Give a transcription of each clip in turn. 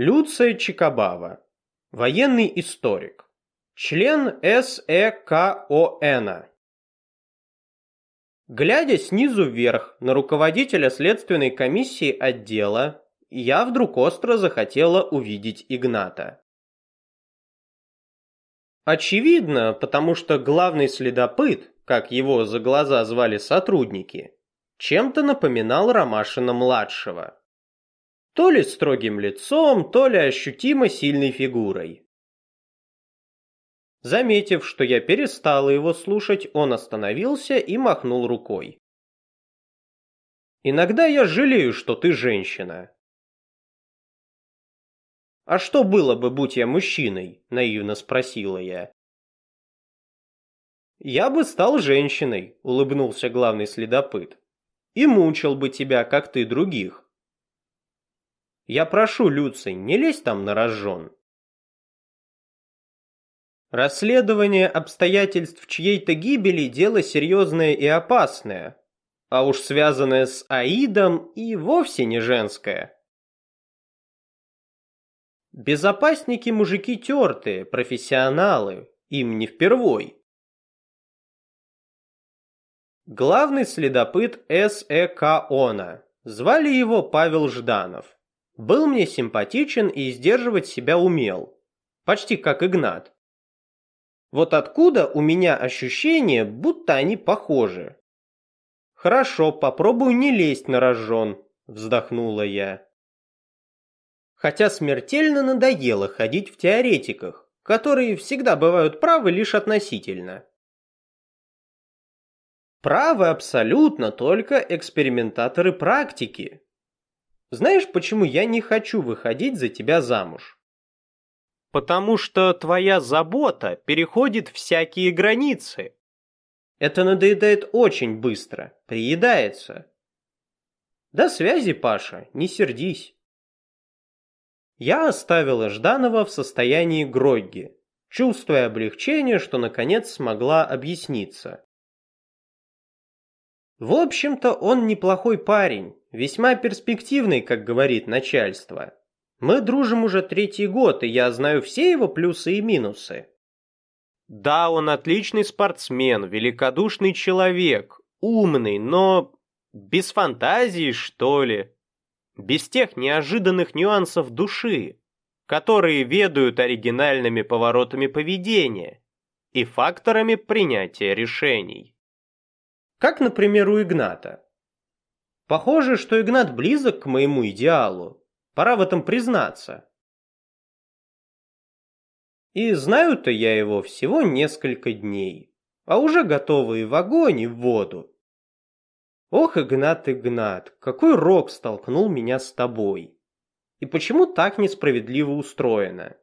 Люция Чикабава. Военный историк. Член СЭКОН. Глядя снизу вверх на руководителя следственной комиссии отдела, я вдруг остро захотела увидеть Игната. Очевидно, потому что главный следопыт, как его за глаза звали сотрудники, чем-то напоминал Ромашина-младшего. То ли строгим лицом, то ли ощутимо сильной фигурой. Заметив, что я перестала его слушать, он остановился и махнул рукой. «Иногда я жалею, что ты женщина». «А что было бы, будь я мужчиной?» – наивно спросила я. «Я бы стал женщиной», – улыбнулся главный следопыт. «И мучил бы тебя, как ты других». «Я прошу, Люций, не лезь там на рожон». Расследование обстоятельств чьей-то гибели – дело серьезное и опасное, а уж связанное с Аидом и вовсе не женское. Безопасники мужики тертые, профессионалы, им не впервой. Главный следопыт СЭКОНа. Звали его Павел Жданов. Был мне симпатичен и сдерживать себя умел. Почти как Игнат. Вот откуда у меня ощущение, будто они похожи. Хорошо, попробую не лезть на рожон, вздохнула я. Хотя смертельно надоело ходить в теоретиках, которые всегда бывают правы лишь относительно. Правы абсолютно только экспериментаторы практики. Знаешь, почему я не хочу выходить за тебя замуж? Потому что твоя забота переходит всякие границы. Это надоедает очень быстро, приедается. До связи, Паша, не сердись. Я оставила Жданова в состоянии Грогги, чувствуя облегчение, что наконец смогла объясниться. В общем-то, он неплохой парень, весьма перспективный, как говорит начальство. Мы дружим уже третий год, и я знаю все его плюсы и минусы. Да, он отличный спортсмен, великодушный человек, умный, но без фантазии, что ли. Без тех неожиданных нюансов души, которые ведают оригинальными поворотами поведения и факторами принятия решений. Как, например, у Игната. Похоже, что Игнат близок к моему идеалу, Пора в этом признаться. И знаю-то я его всего несколько дней, а уже готовы и в огонь, и в воду. Ох, Игнат, Игнат, какой рок столкнул меня с тобой. И почему так несправедливо устроено?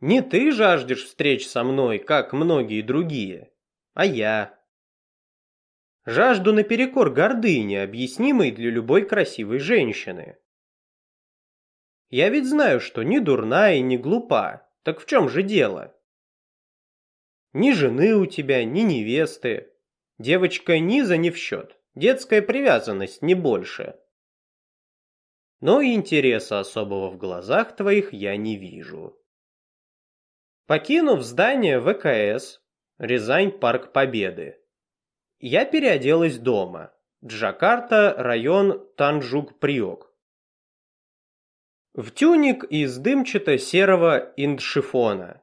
Не ты жаждешь встреч со мной, как многие другие, а я. Жажду наперекор гордыни, объяснимой для любой красивой женщины. Я ведь знаю, что ни дурна и не глупа. Так в чем же дело? Ни жены у тебя, ни невесты. Девочка низа не в счет. Детская привязанность не больше. Но интереса особого в глазах твоих я не вижу. Покинув здание ВКС, Рязань, Парк Победы, я переоделась дома. Джакарта, район Танджук-Приок. В тунику из дымчато-серого индшифона.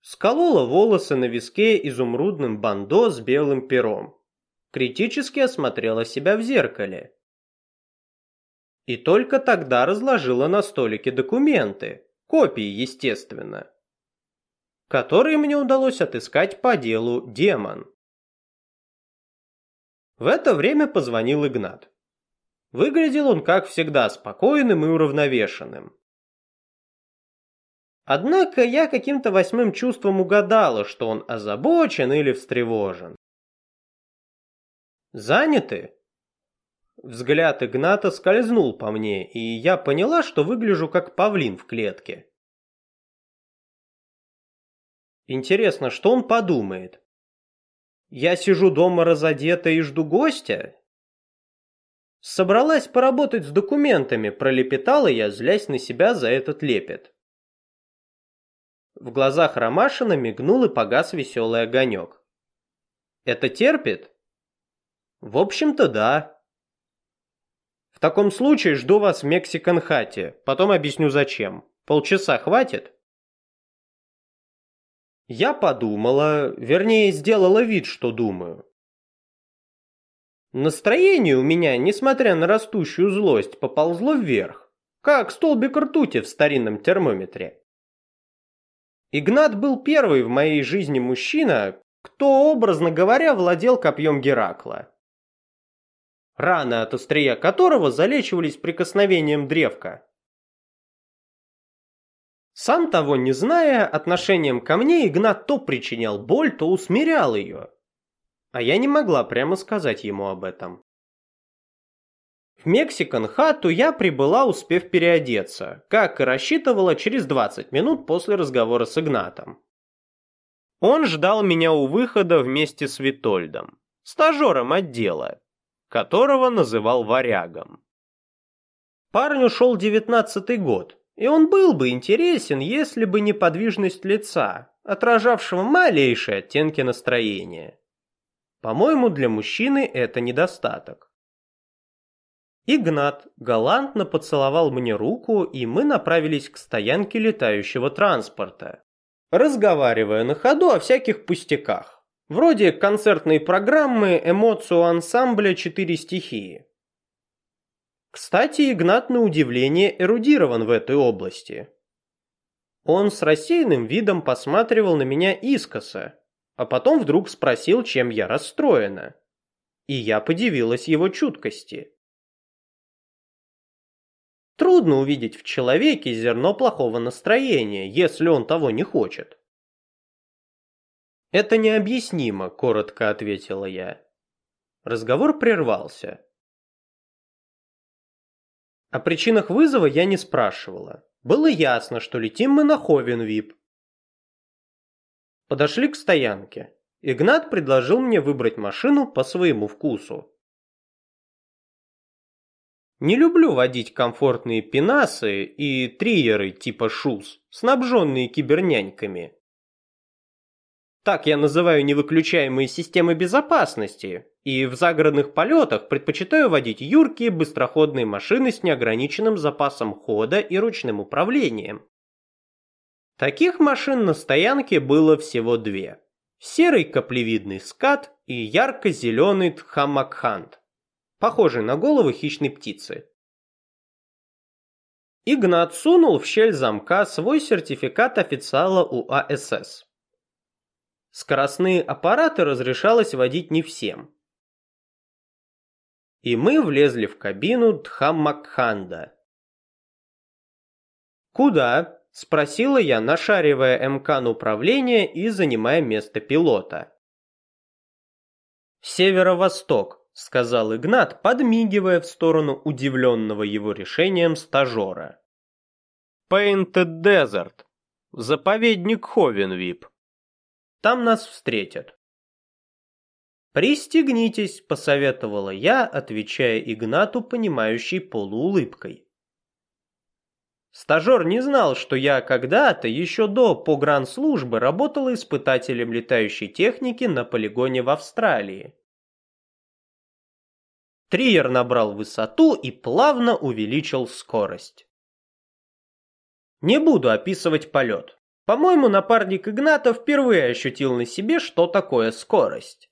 Сколола волосы на виске изумрудным бандо с белым пером. Критически осмотрела себя в зеркале. И только тогда разложила на столике документы, копии, естественно, которые мне удалось отыскать по делу «Демон». В это время позвонил Игнат. Выглядел он, как всегда, спокойным и уравновешенным. Однако я каким-то восьмым чувством угадала, что он озабочен или встревожен. «Заняты?» Взгляд Игната скользнул по мне, и я поняла, что выгляжу как павлин в клетке. Интересно, что он подумает? Я сижу дома разодета и жду гостя? Собралась поработать с документами, пролепетала я, злясь на себя за этот лепет. В глазах Ромашина мигнул и погас веселый огонек. Это терпит? В общем-то, да. В таком случае жду вас в Мексикан-хате, потом объясню зачем. Полчаса хватит? Я подумала, вернее, сделала вид, что думаю. Настроение у меня, несмотря на растущую злость, поползло вверх, как столбик ртути в старинном термометре. Игнат был первый в моей жизни мужчина, кто, образно говоря, владел копьем Геракла. Раны от острия которого залечивались прикосновением древка. Сам того не зная, отношением ко мне Игнат то причинял боль, то усмирял ее. А я не могла прямо сказать ему об этом. В Мексикан-хату я прибыла, успев переодеться, как и рассчитывала через 20 минут после разговора с Игнатом. Он ждал меня у выхода вместе с Витольдом, стажером отдела, которого называл варягом. Парню шел девятнадцатый год, и он был бы интересен, если бы не подвижность лица, отражавшего малейшие оттенки настроения. По-моему, для мужчины это недостаток. Игнат галантно поцеловал мне руку, и мы направились к стоянке летающего транспорта, разговаривая на ходу о всяких пустяках, вроде концертной программы эмоцию ансамбля «Четыре стихии». Кстати, Игнат на удивление эрудирован в этой области. Он с рассеянным видом посматривал на меня искоса, а потом вдруг спросил, чем я расстроена. И я подивилась его чуткости. Трудно увидеть в человеке зерно плохого настроения, если он того не хочет. «Это необъяснимо», — коротко ответила я. Разговор прервался. О причинах вызова я не спрашивала. Было ясно, что летим мы на Ховенвип, Подошли к стоянке. Игнат предложил мне выбрать машину по своему вкусу. Не люблю водить комфортные пенасы и триеры типа шуз, снабженные киберняньками. Так я называю невыключаемые системы безопасности, и в загородных полетах предпочитаю водить юркие быстроходные машины с неограниченным запасом хода и ручным управлением. Таких машин на стоянке было всего две. Серый каплевидный скат и ярко-зеленый тхамакхант, похожий на голову хищной птицы. Игнат сунул в щель замка свой сертификат официала УАСС. Скоростные аппараты разрешалось водить не всем. И мы влезли в кабину Дхаммакханда. «Куда?» Спросила я, нашаривая МК управления и занимая место пилота. «Северо-восток», — сказал Игнат, подмигивая в сторону удивленного его решением стажера. «Painted Desert. Заповедник Ховенвип. Там нас встретят». «Пристегнитесь», — посоветовала я, отвечая Игнату, понимающей полуулыбкой. Стажер не знал, что я когда-то, еще до погранслужбы, работала испытателем летающей техники на полигоне в Австралии. Триер набрал высоту и плавно увеличил скорость. Не буду описывать полет. По-моему, напарник Игната впервые ощутил на себе, что такое скорость.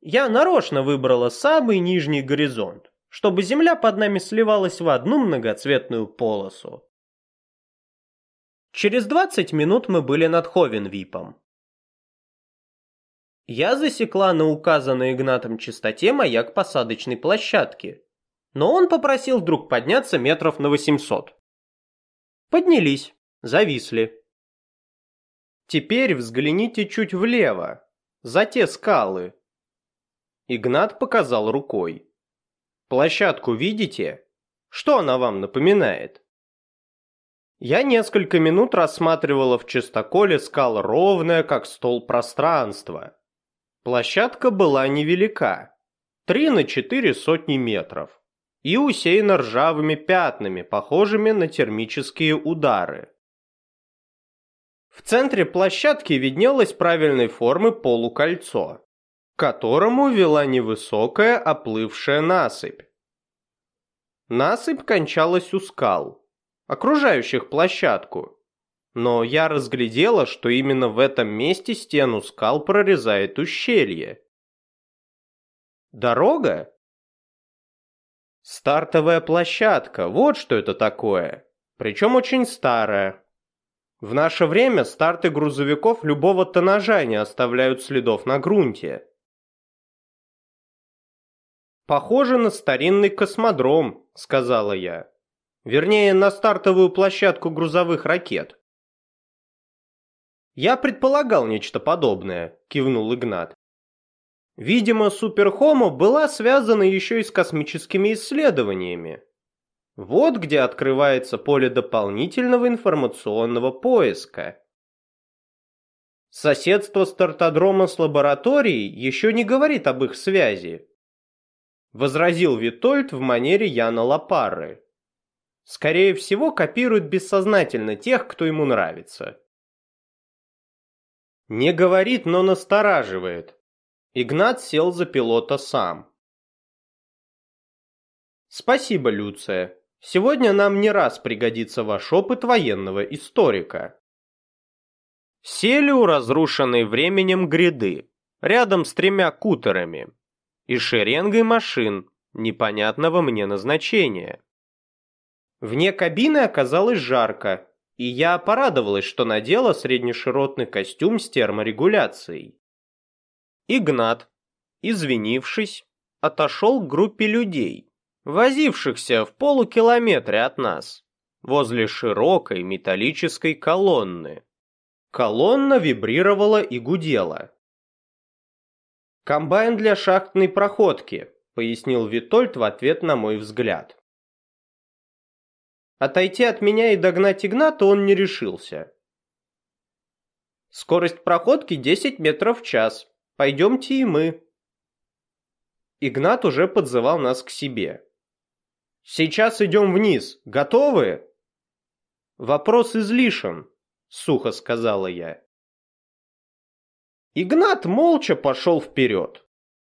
Я нарочно выбрала самый нижний горизонт, чтобы земля под нами сливалась в одну многоцветную полосу. Через 20 минут мы были над Ховенвипом. Я засекла на указанной Игнатом частоте маяк посадочной площадки, но он попросил вдруг подняться метров на 800. Поднялись, зависли. Теперь взгляните чуть влево, за те скалы. Игнат показал рукой. Площадку видите? Что она вам напоминает? Я несколько минут рассматривала в чистоколе скал ровное, как стол пространство. Площадка была невелика. Три на четыре сотни метров. и усеяна ржавыми пятнами, похожими на термические удары. В центре площадки виднелось правильной формы полукольцо, которому вела невысокая оплывшая насыпь. Насыпь кончалась у скал, окружающих площадку, но я разглядела, что именно в этом месте стену скал прорезает ущелье. Дорога? Стартовая площадка, вот что это такое. Причем очень старая. В наше время старты грузовиков любого тоннажа не оставляют следов на грунте. «Похоже на старинный космодром», — сказала я. Вернее, на стартовую площадку грузовых ракет. «Я предполагал нечто подобное», — кивнул Игнат. Видимо, Суперхомо была связана еще и с космическими исследованиями. Вот где открывается поле дополнительного информационного поиска. Соседство стартодрома с лабораторией еще не говорит об их связи. Возразил Витольд в манере Яна Лапары. Скорее всего, копирует бессознательно тех, кто ему нравится. Не говорит, но настораживает. Игнат сел за пилота сам. Спасибо, Люция. Сегодня нам не раз пригодится ваш опыт военного историка. Сели у разрушенной временем гряды, рядом с тремя кутерами и шеренгой машин непонятного мне назначения. Вне кабины оказалось жарко, и я порадовалась, что надела среднеширотный костюм с терморегуляцией. Игнат, извинившись, отошел к группе людей, возившихся в полукилометре от нас, возле широкой металлической колонны. Колонна вибрировала и гудела. «Комбайн для шахтной проходки», — пояснил Витольд в ответ на мой взгляд. Отойти от меня и догнать Игната он не решился. Скорость проходки 10 метров в час. Пойдемте и мы. Игнат уже подзывал нас к себе. Сейчас идем вниз. Готовы? Вопрос излишен, сухо сказала я. Игнат молча пошел вперед.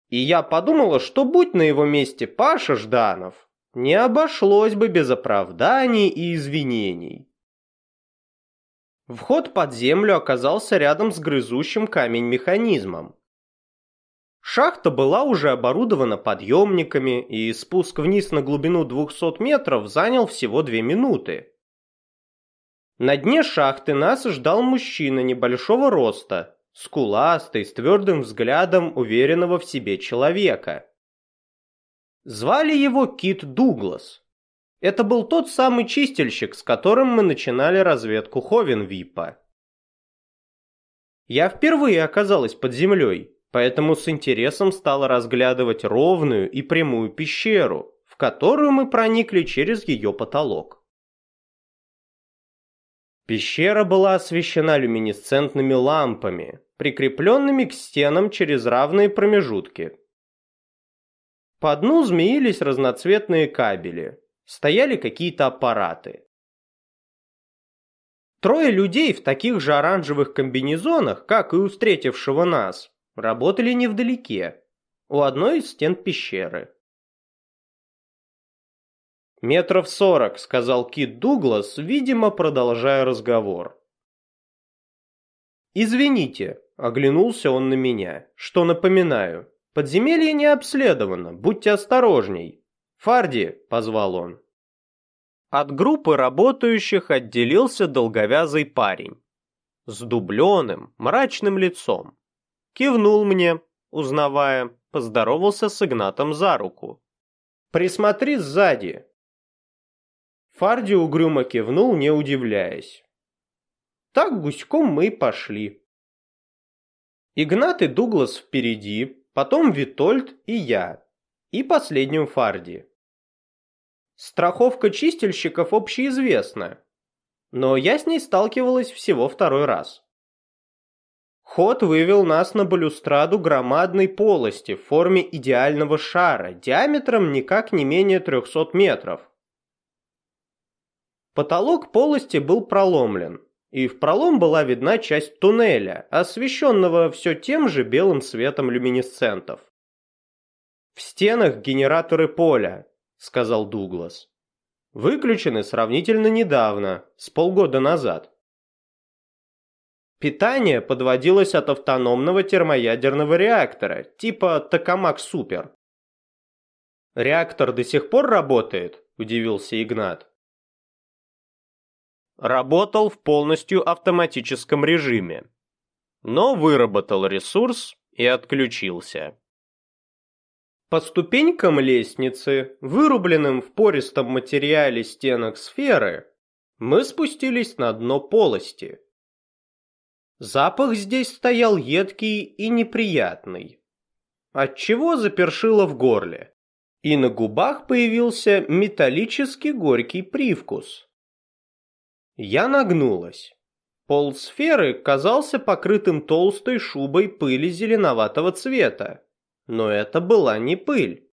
И я подумала, что будь на его месте Паша Жданов, не обошлось бы без оправданий и извинений. Вход под землю оказался рядом с грызущим камень механизмом. Шахта была уже оборудована подъемниками, и спуск вниз на глубину 200 метров занял всего 2 минуты. На дне шахты нас ждал мужчина небольшого роста, скуластый, с твердым взглядом уверенного в себе человека. Звали его Кит Дуглас. Это был тот самый чистильщик, с которым мы начинали разведку Ховенвипа. Я впервые оказалась под землей, поэтому с интересом стала разглядывать ровную и прямую пещеру, в которую мы проникли через ее потолок. Пещера была освещена люминесцентными лампами, прикрепленными к стенам через равные промежутки, по дну змеились разноцветные кабели, стояли какие-то аппараты. Трое людей в таких же оранжевых комбинезонах, как и у встретившего нас, работали невдалеке, у одной из стен пещеры. «Метров сорок», — сказал Кит Дуглас, видимо, продолжая разговор. «Извините», — оглянулся он на меня, — «что напоминаю. Подземелье не обследовано, будьте осторожней. Фарди, позвал он. От группы работающих отделился долговязый парень с дубленым, мрачным лицом. Кивнул мне, узнавая, поздоровался с Игнатом за руку. «Присмотри сзади!» Фарди угрюмо кивнул, не удивляясь. Так гуськом мы пошли. Игнат и Дуглас впереди, потом Витольд и я, и последним Фарди. Страховка чистильщиков общеизвестна, но я с ней сталкивалась всего второй раз. Ход вывел нас на балюстраду громадной полости в форме идеального шара, диаметром никак не менее 300 метров. Потолок полости был проломлен, и в пролом была видна часть туннеля, освещенного все тем же белым светом люминесцентов. «В стенах генераторы поля», — сказал Дуглас. «Выключены сравнительно недавно, с полгода назад. Питание подводилось от автономного термоядерного реактора, типа Токамак Супер. «Реактор до сих пор работает?» – удивился Игнат. Работал в полностью автоматическом режиме, но выработал ресурс и отключился. По ступенькам лестницы, вырубленным в пористом материале стенок сферы, мы спустились на дно полости. Запах здесь стоял едкий и неприятный, отчего запершило в горле, и на губах появился металлический горький привкус. Я нагнулась. Пол сферы казался покрытым толстой шубой пыли зеленоватого цвета, но это была не пыль.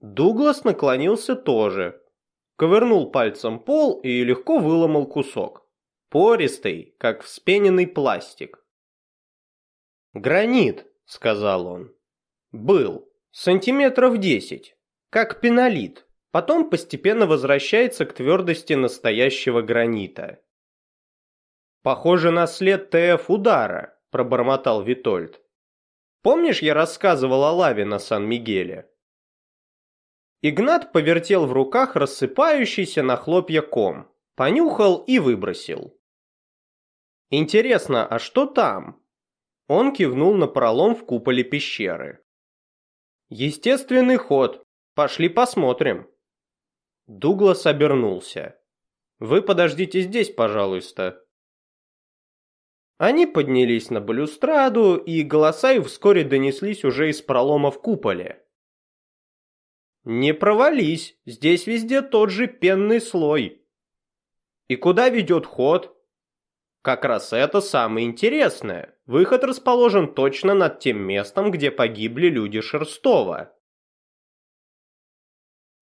Дуглас наклонился тоже, ковырнул пальцем пол и легко выломал кусок пористый, как вспененный пластик. «Гранит», — сказал он. «Был. Сантиметров десять. Как пенолит. Потом постепенно возвращается к твердости настоящего гранита». «Похоже на след ТФ удара», — пробормотал Витольд. «Помнишь, я рассказывал о лаве на Сан-Мигеле?» Игнат повертел в руках рассыпающийся на хлопья ком, понюхал и выбросил. Интересно, а что там? Он кивнул на пролом в куполе пещеры. Естественный ход. Пошли посмотрим. Дуглас обернулся. Вы подождите здесь, пожалуйста. Они поднялись на балюстраду, и голоса их вскоре донеслись уже из пролома в куполе. Не провались, здесь везде тот же пенный слой. И куда ведет ход? Как раз это самое интересное. Выход расположен точно над тем местом, где погибли люди Шерстова.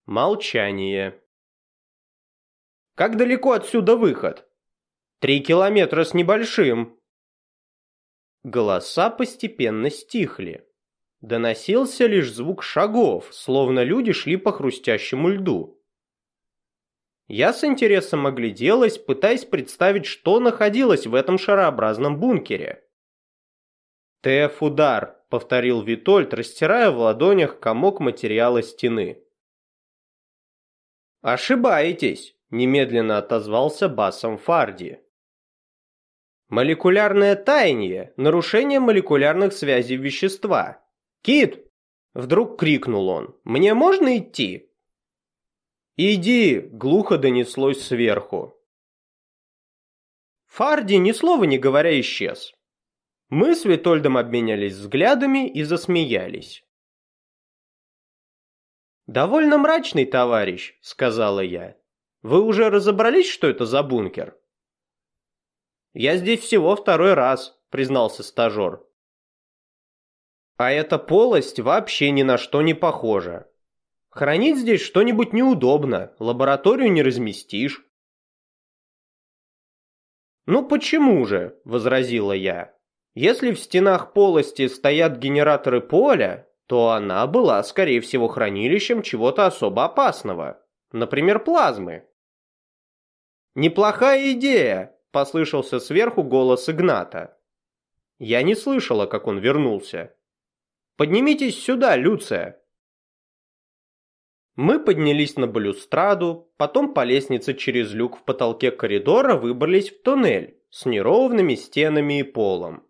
Молчание. Как далеко отсюда выход? Три километра с небольшим. Голоса постепенно стихли. Доносился лишь звук шагов, словно люди шли по хрустящему льду. Я с интересом огляделась, пытаясь представить, что находилось в этом шарообразном бункере. «ТФ-удар», — повторил Витольд, растирая в ладонях комок материала стены. «Ошибаетесь», — немедленно отозвался басом Фарди. «Молекулярное таяние — нарушение молекулярных связей вещества. Кит!» — вдруг крикнул он. «Мне можно идти?» «Иди!» — глухо донеслось сверху. Фарди, ни слова не говоря, исчез. Мы с Витольдом обменялись взглядами и засмеялись. «Довольно мрачный товарищ», — сказала я. «Вы уже разобрались, что это за бункер?» «Я здесь всего второй раз», — признался стажер. «А эта полость вообще ни на что не похожа. Хранить здесь что-нибудь неудобно, лабораторию не разместишь. «Ну почему же?» – возразила я. «Если в стенах полости стоят генераторы поля, то она была, скорее всего, хранилищем чего-то особо опасного, например, плазмы». «Неплохая идея!» – послышался сверху голос Игната. Я не слышала, как он вернулся. «Поднимитесь сюда, Люция!» Мы поднялись на балюстраду, потом по лестнице через люк в потолке коридора выбрались в туннель с неровными стенами и полом.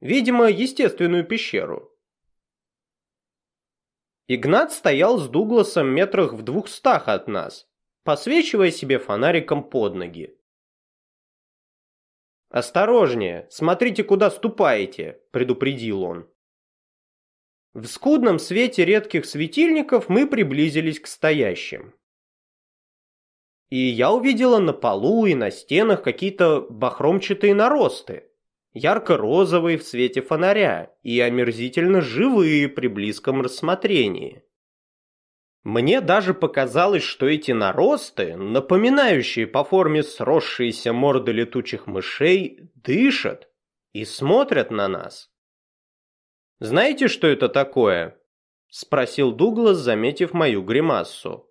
Видимо, естественную пещеру. Игнат стоял с Дугласом метрах в двухстах от нас, посвечивая себе фонариком под ноги. «Осторожнее, смотрите, куда ступаете», — предупредил он. В скудном свете редких светильников мы приблизились к стоящим. И я увидела на полу и на стенах какие-то бахромчатые наросты. Ярко-розовые в свете фонаря и омерзительно живые при близком рассмотрении. Мне даже показалось, что эти наросты, напоминающие по форме сросшиеся морды летучих мышей, дышат и смотрят на нас. «Знаете, что это такое?» — спросил Дуглас, заметив мою гримассу.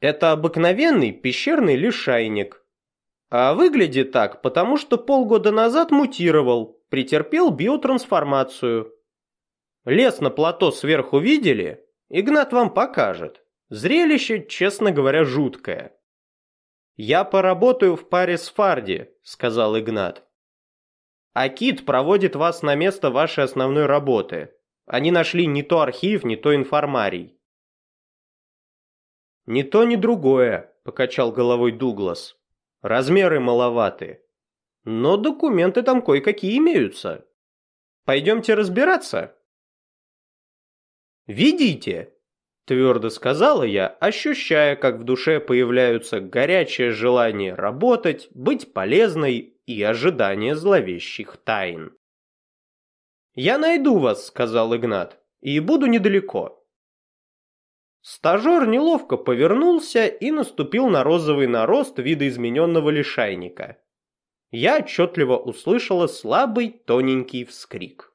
«Это обыкновенный пещерный лишайник. А выглядит так, потому что полгода назад мутировал, претерпел биотрансформацию. Лес на плато сверху видели? Игнат вам покажет. Зрелище, честно говоря, жуткое. «Я поработаю в паре с Фарди», — сказал Игнат. «А Кит проводит вас на место вашей основной работы. Они нашли не то архив, не то информарий». «Ни то, ни другое», — покачал головой Дуглас. «Размеры маловаты. Но документы там кое-какие имеются. Пойдемте разбираться?» «Видите?» – твердо сказала я, ощущая, как в душе появляются горячее желание работать, быть полезной и ожидание зловещих тайн. «Я найду вас», – сказал Игнат, – «и буду недалеко». Стажер неловко повернулся и наступил на розовый нарост видоизмененного лишайника. Я отчетливо услышала слабый тоненький вскрик.